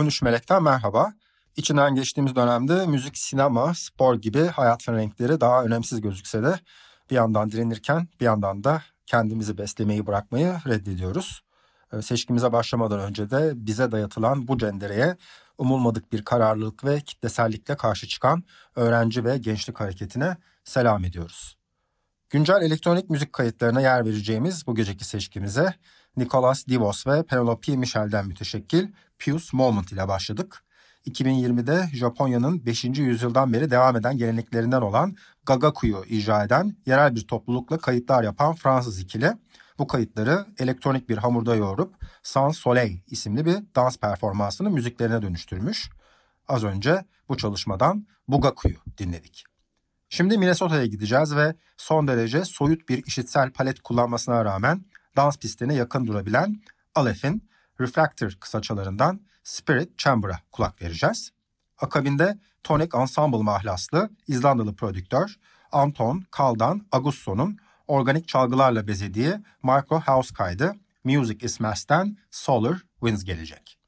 13 Melek'ten merhaba. İçinden geçtiğimiz dönemde müzik, sinema, spor gibi hayatın renkleri daha önemsiz gözükse de bir yandan direnirken bir yandan da kendimizi beslemeyi bırakmayı reddediyoruz. Ee, seçkimize başlamadan önce de bize dayatılan bu cendereye umulmadık bir kararlılık ve kitlesellikle karşı çıkan öğrenci ve gençlik hareketine selam ediyoruz. Güncel elektronik müzik kayıtlarına yer vereceğimiz bu geceki seçkimize Nicolas Divos ve Penelope Michel'den müteşekkil Pius Moment ile başladık. 2020'de Japonya'nın 5. yüzyıldan beri devam eden geleneklerinden olan Gagaku'yu icra eden yerel bir toplulukla kayıtlar yapan Fransız ikili bu kayıtları elektronik bir hamurda yoğurup Sans Soleil isimli bir dans performansını müziklerine dönüştürmüş. Az önce bu çalışmadan Bugaku'yu dinledik. Şimdi Minnesota'ya gideceğiz ve son derece soyut bir işitsel palet kullanmasına rağmen dans pistine yakın durabilen Aleph'in Refractor kısaçalarından Spirit Chamber'a kulak vereceğiz. Akabinde Tonic Ensemble mahlaslı İzlandalı prodüktör Anton Kaldan Agusso'nun organik çalgılarla bezediği Micro House kaydı Music is Mass'ten Solar Winds gelecek.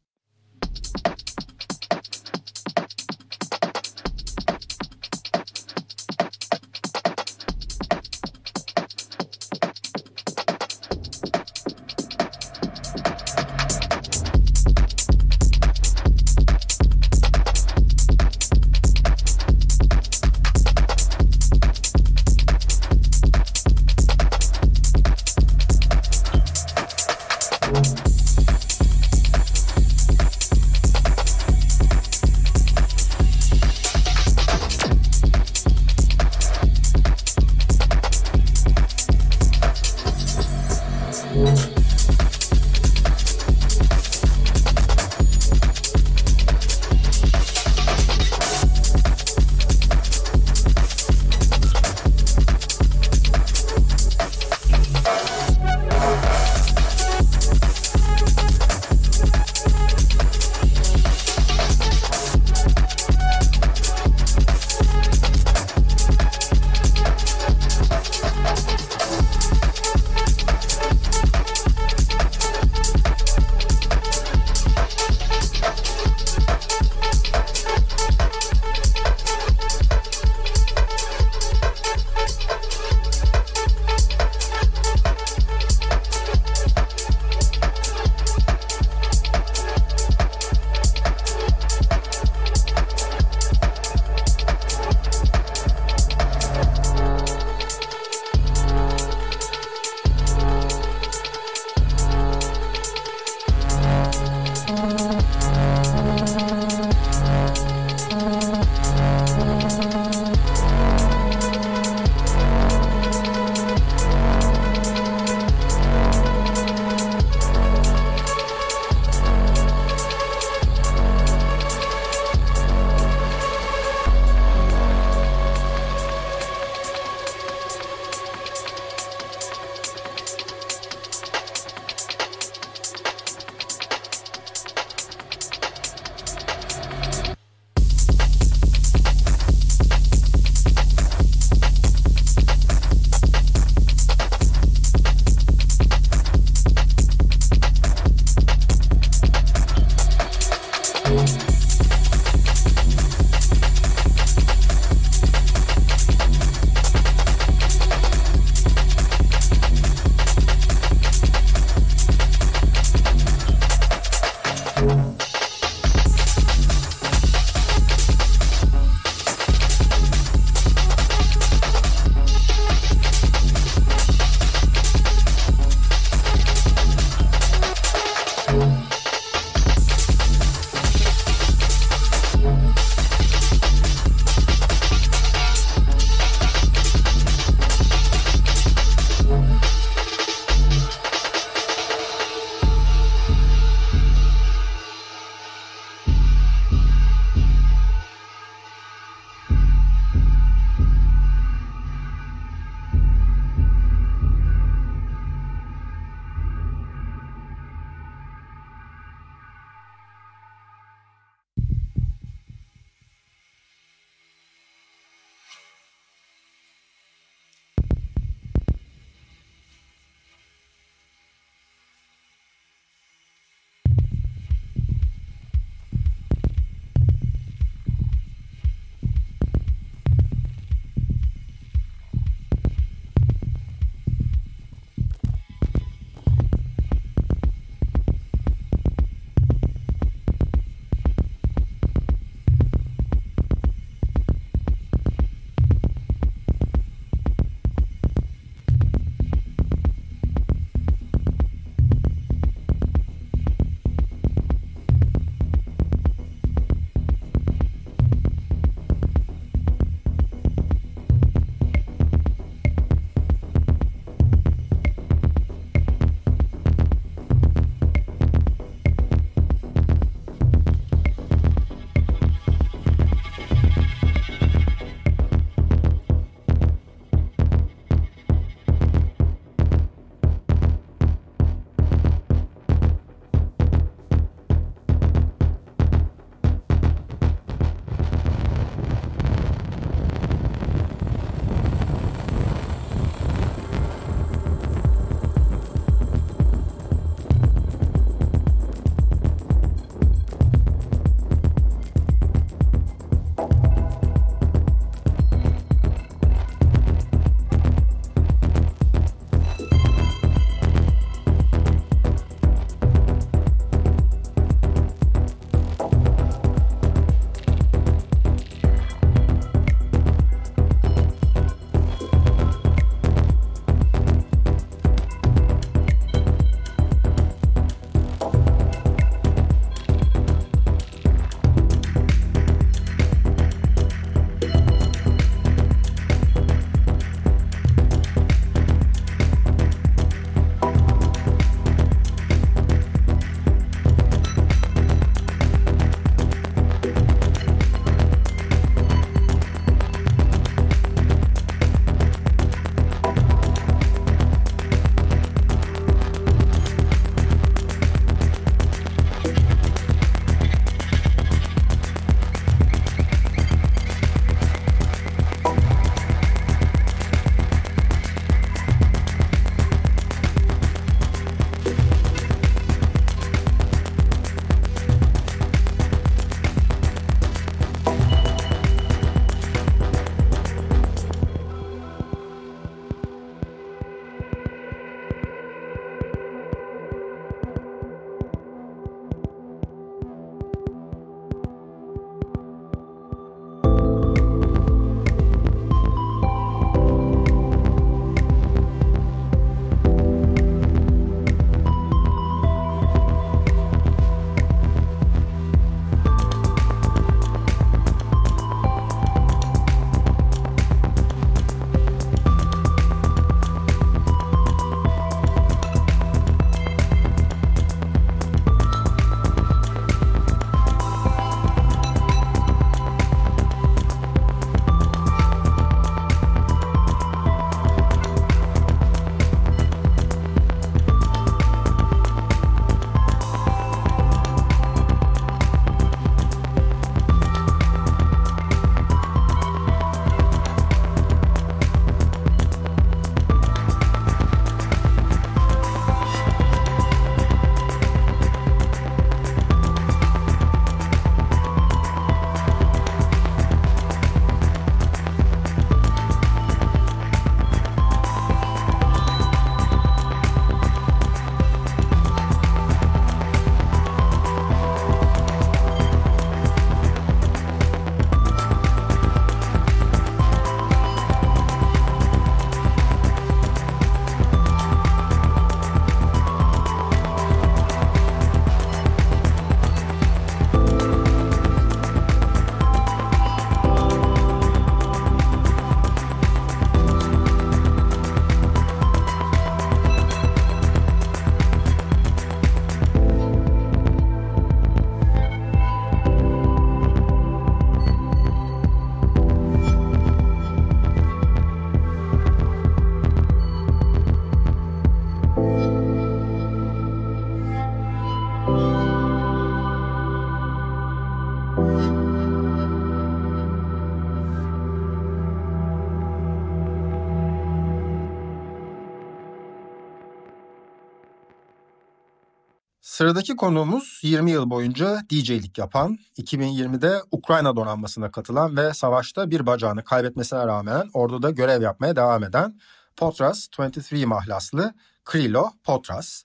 Sıradaki konuğumuz 20 yıl boyunca DJ'lik yapan, 2020'de Ukrayna donanmasına katılan ve savaşta bir bacağını kaybetmesine rağmen orduda görev yapmaya devam eden Potras 23 mahlaslı Krilo Potras.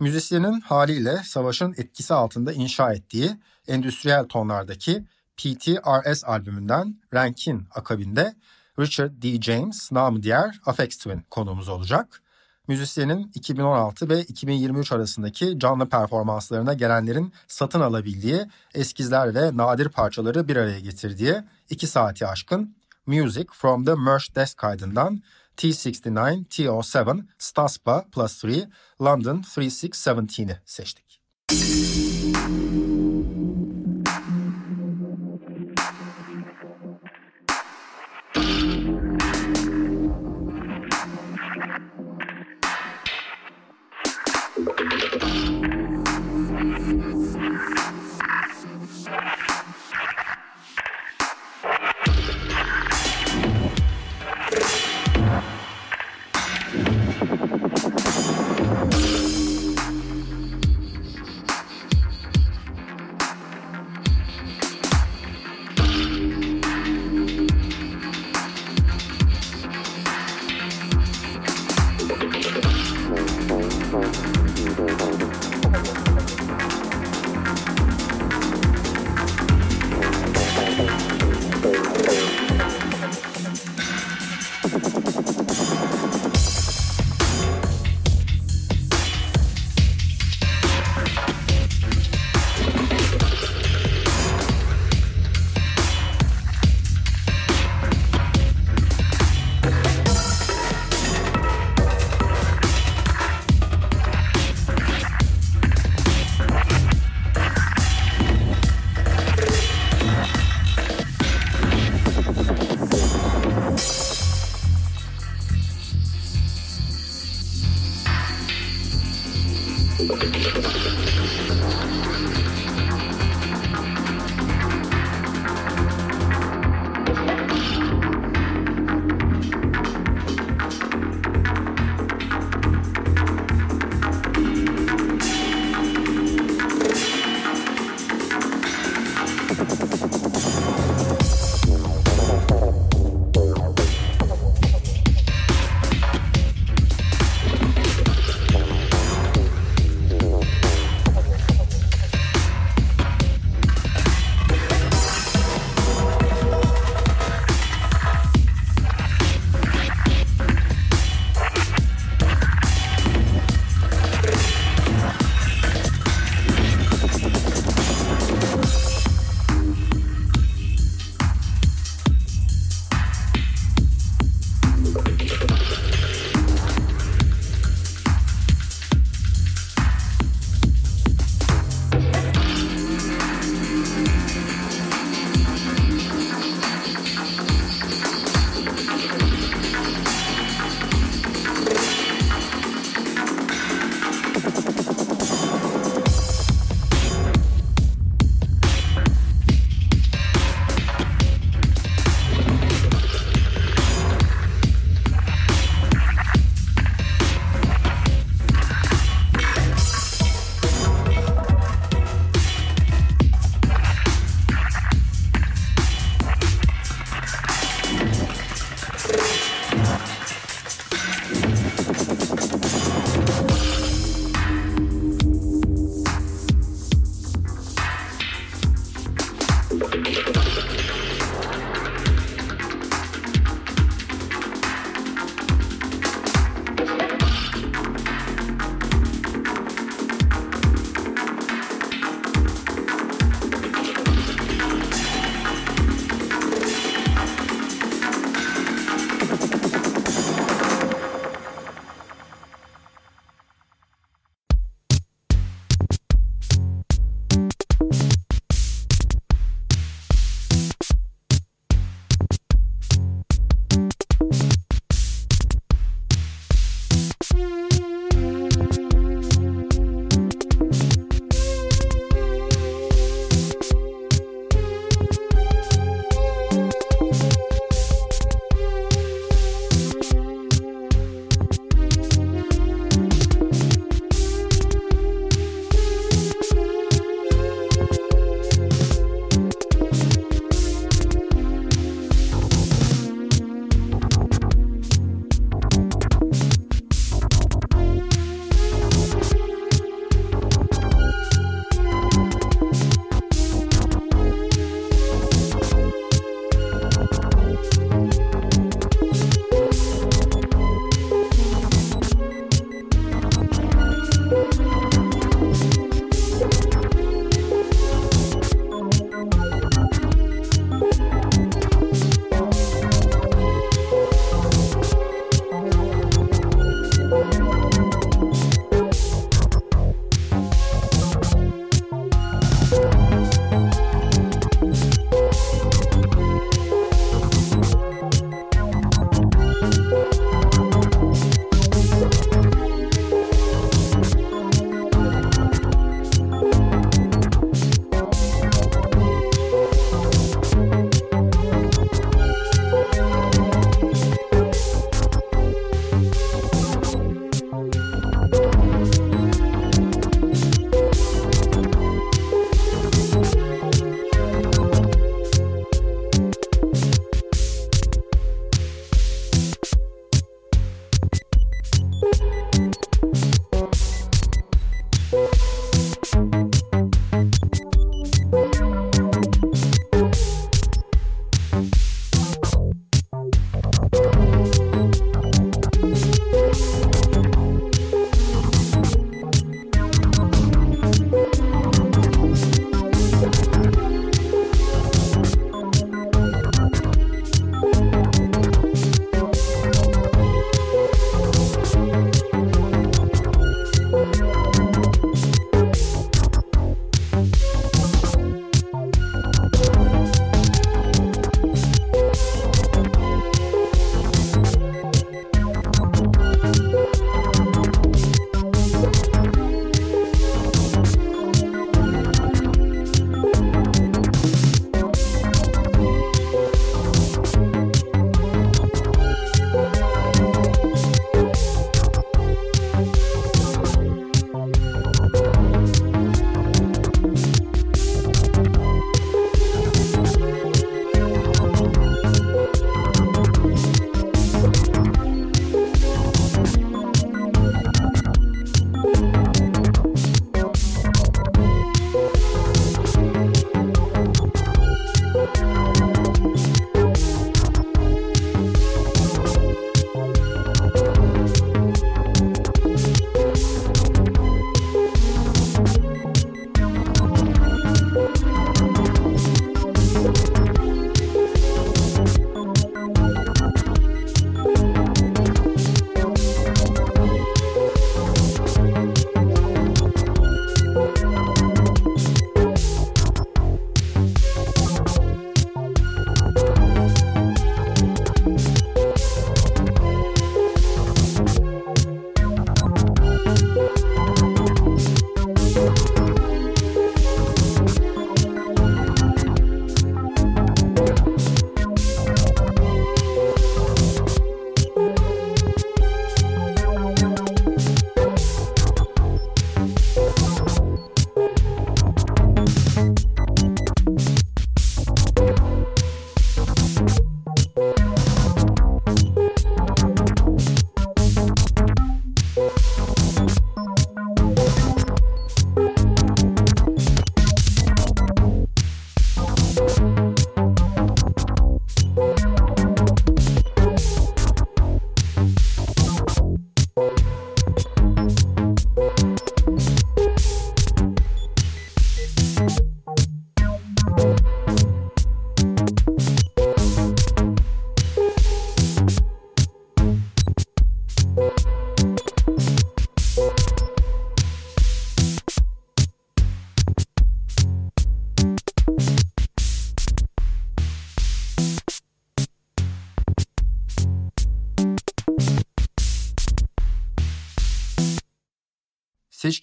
Müzisyenin haliyle savaşın etkisi altında inşa ettiği endüstriyel tonlardaki PTRS albümünden Rank'in akabinde Richard D. James, namı diğer Afex Twin konuğumuz olacak. Müzisyenin 2016 ve 2023 arasındaki canlı performanslarına gelenlerin satın alabildiği eskizler ve nadir parçaları bir araya getirdiği 2 saati aşkın Music from the Merch Desk kaydından T69 T07 Staspa Plus 3 London 3617'ni seçtik.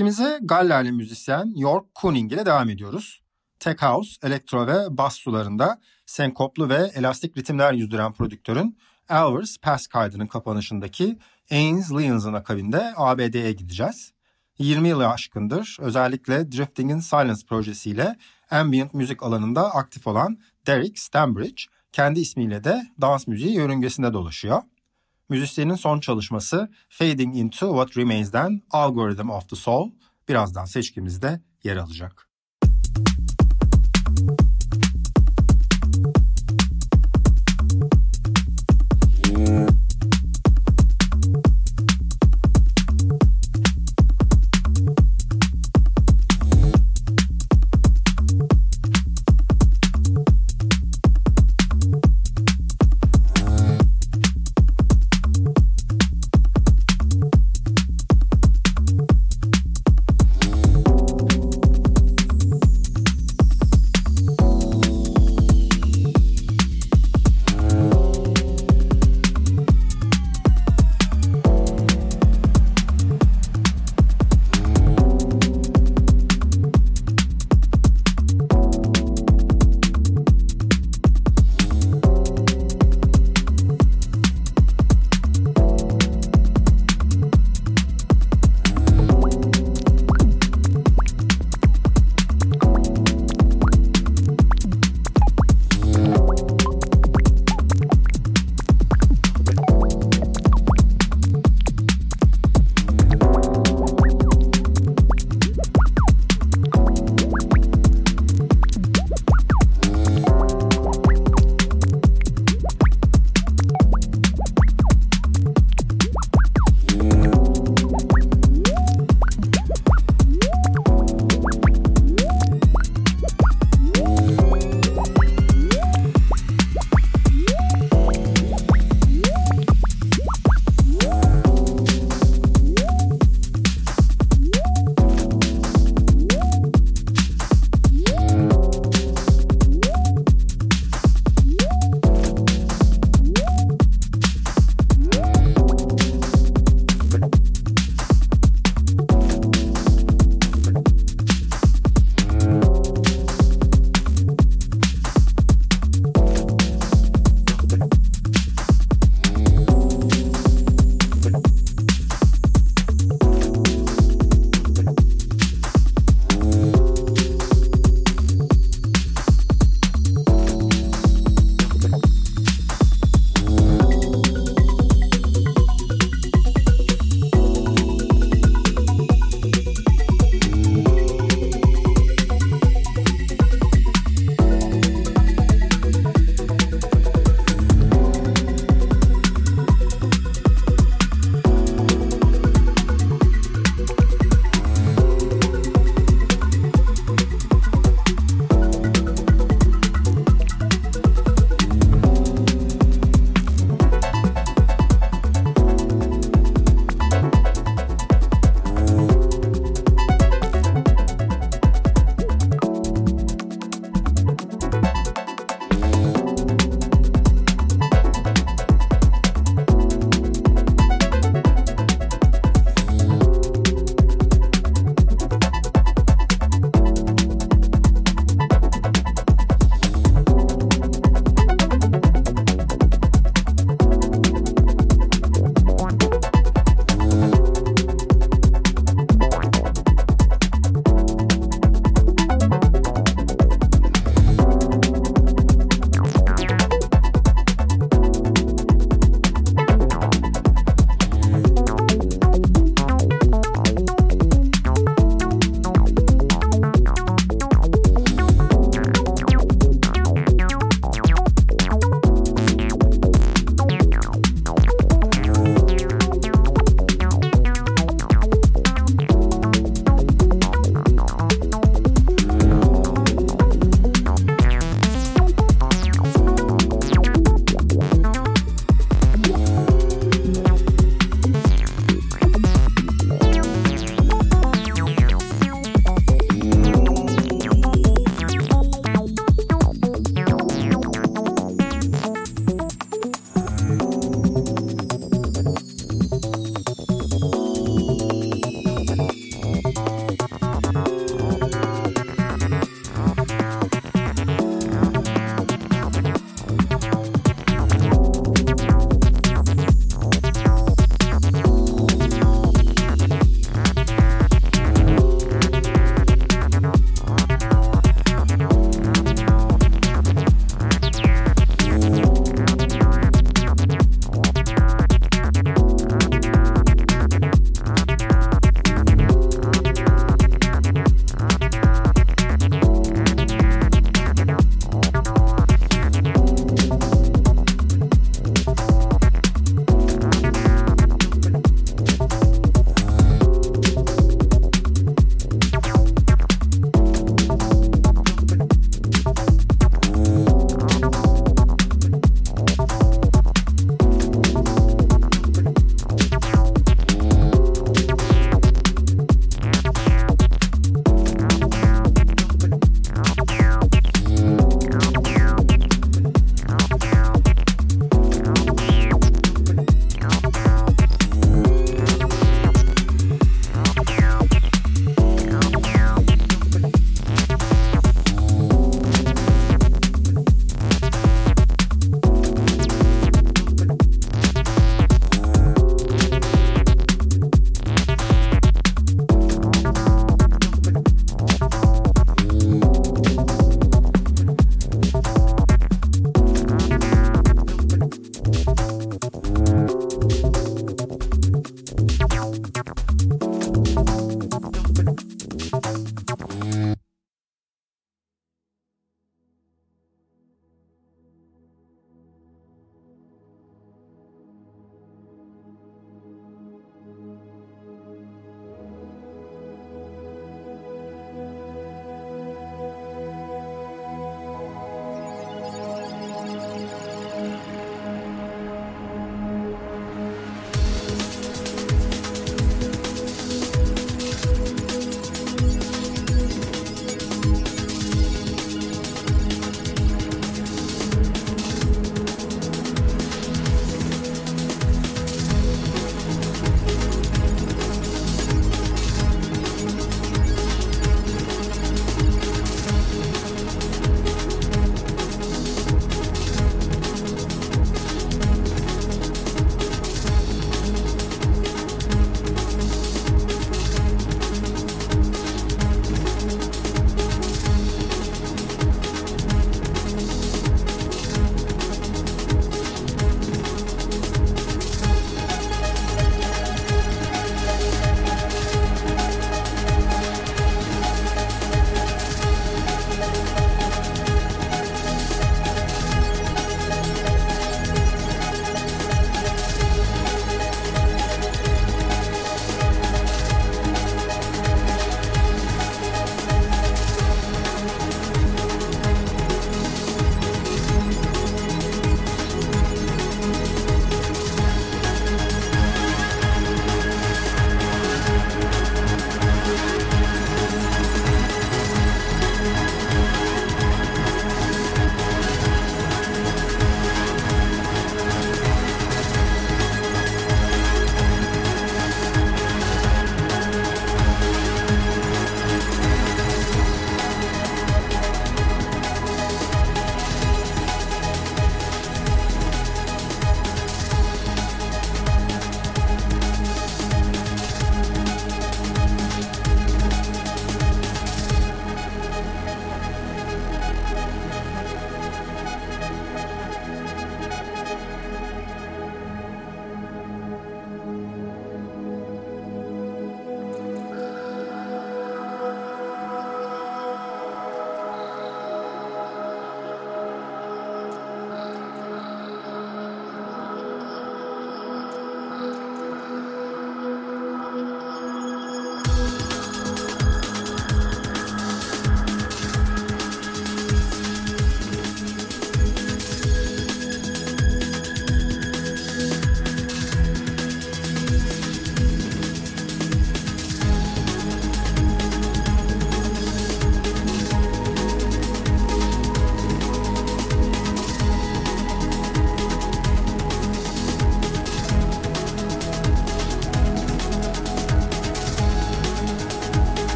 Seçkimize Gallerli müzisyen York Kooning ile devam ediyoruz. Tech House, elektro ve bas sularında senkoplu ve elastik ritimler yüzdüren prodüktörün Elvis Pass kaydının kapanışındaki Ains Lyons'ın akabinde ABD'ye gideceğiz. 20 yılı aşkındır özellikle Drifting in Silence projesiyle ambient müzik alanında aktif olan Derek Stambridge kendi ismiyle de dans müziği yörüngesinde dolaşıyor. Müzisyenin son çalışması Fading Into What Remains'den Algorithm of the Soul birazdan seçkimizde yer alacak.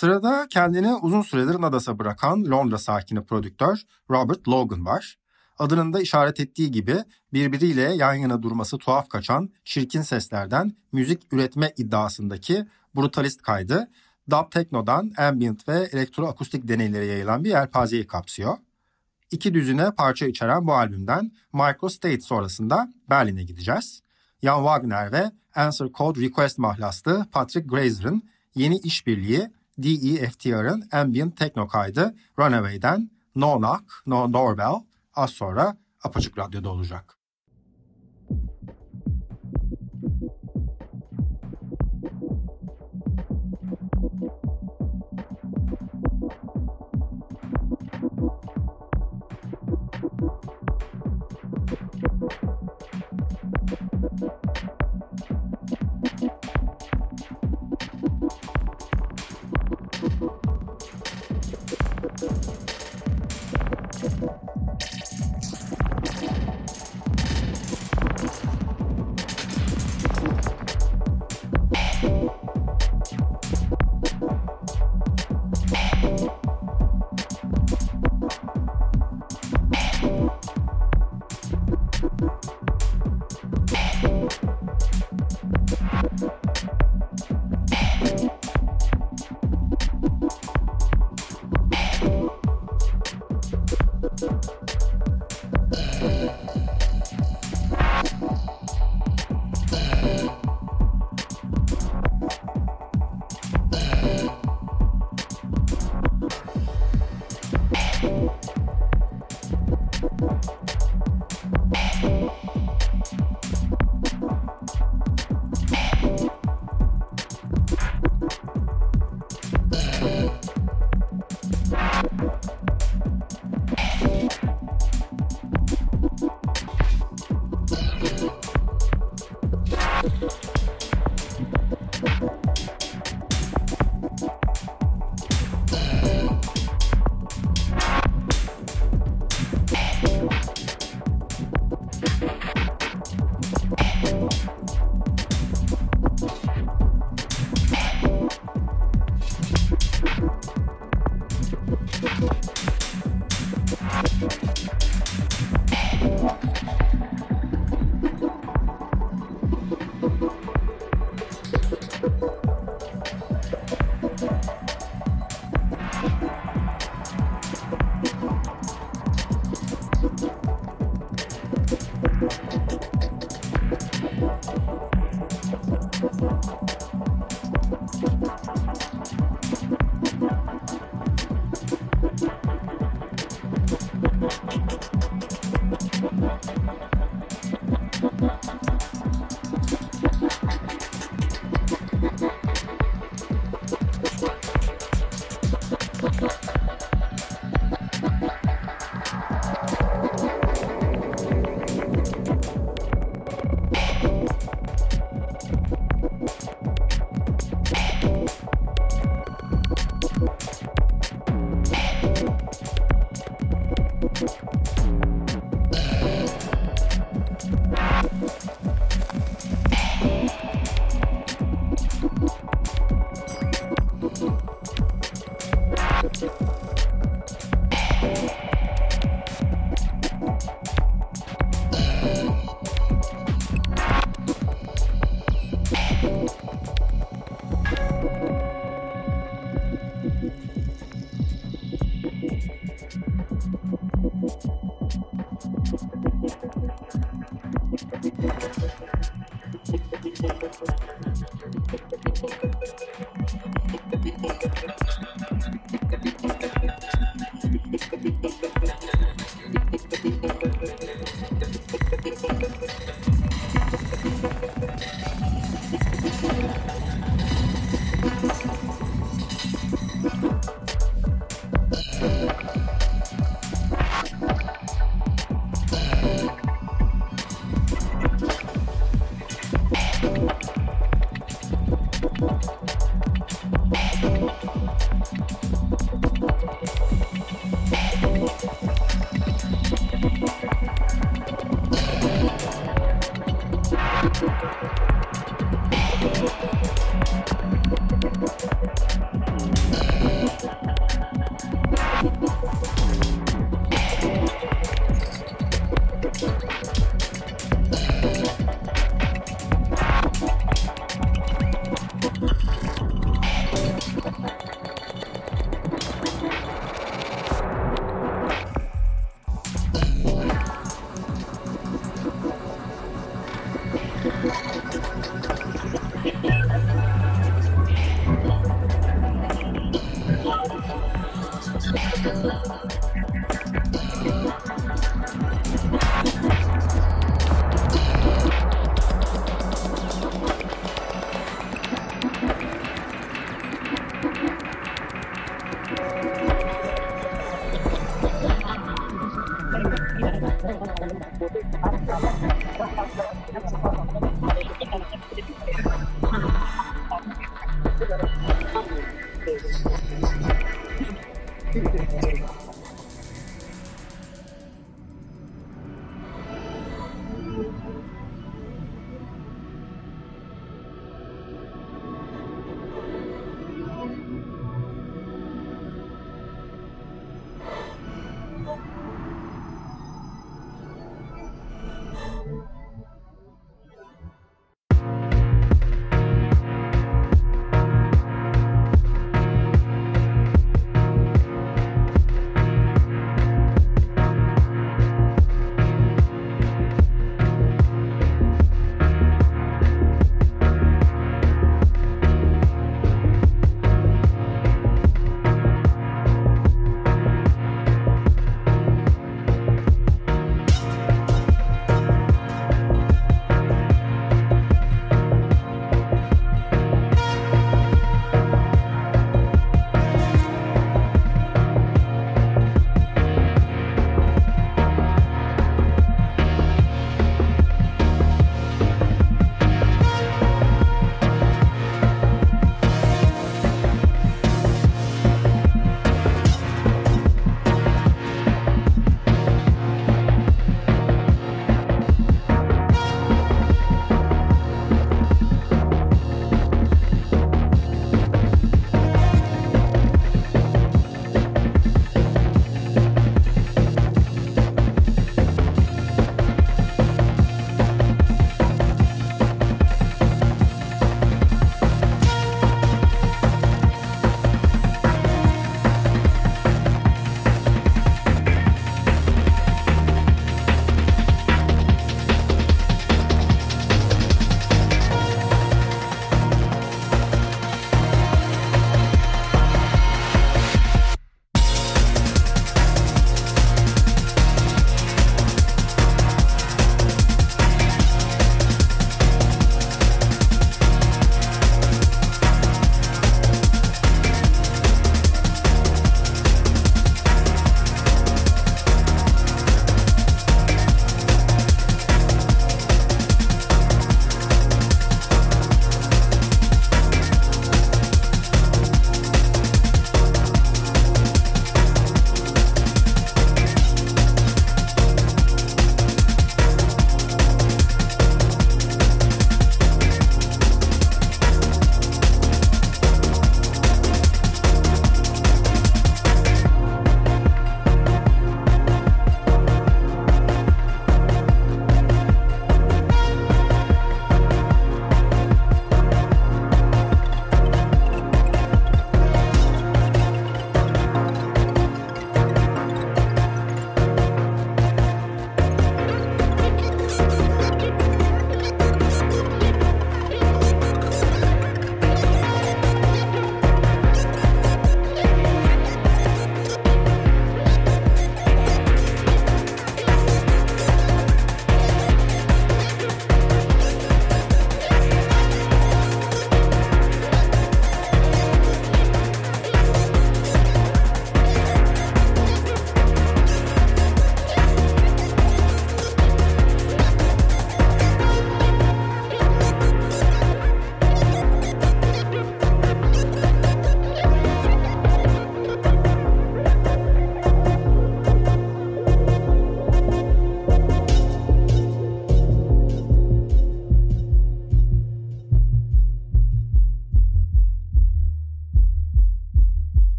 Sırada kendini uzun süredir Nadas'a bırakan Londra sakini prodüktör Robert Logan var. Adının da işaret ettiği gibi birbiriyle yan yana durması tuhaf kaçan çirkin seslerden müzik üretme iddiasındaki brutalist kaydı dub teknodan ambient ve elektroakustik deneylere yayılan bir yelpazeyi kapsıyor. İki düzine parça içeren bu albümden Micro State sonrasında Berlin'e gideceğiz. Jan Wagner ve Answer Code Request mahlaslı Patrick Grazer'ın yeni işbirliği DEFTR'ın ambient tekno kaydı Runaway'den No Knock, No Doorbell az sonra Apaçık Radyo'da olacak.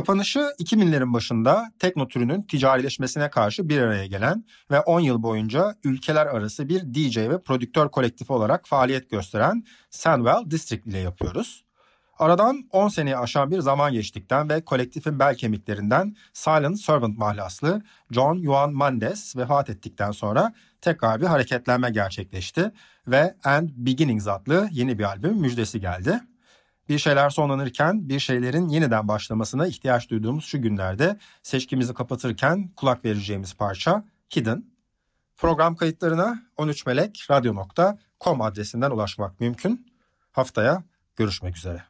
Kapanışı 2000'lerin başında tekno türünün ticarileşmesine karşı bir araya gelen ve 10 yıl boyunca ülkeler arası bir DJ ve prodüktör kolektifi olarak faaliyet gösteren Sandwell District ile yapıyoruz. Aradan 10 seneyi aşan bir zaman geçtikten ve kolektifin bel kemiklerinden Silent Servant mahlaslı John Juan Mendes vefat ettikten sonra tekrar bir hareketlenme gerçekleşti ve And Beginnings adlı yeni bir albüm müjdesi geldi. Bir şeyler sonlanırken bir şeylerin yeniden başlamasına ihtiyaç duyduğumuz şu günlerde seçkimizi kapatırken kulak vereceğimiz parça Hidden. Program kayıtlarına 13melekradyo.com adresinden ulaşmak mümkün. Haftaya görüşmek üzere.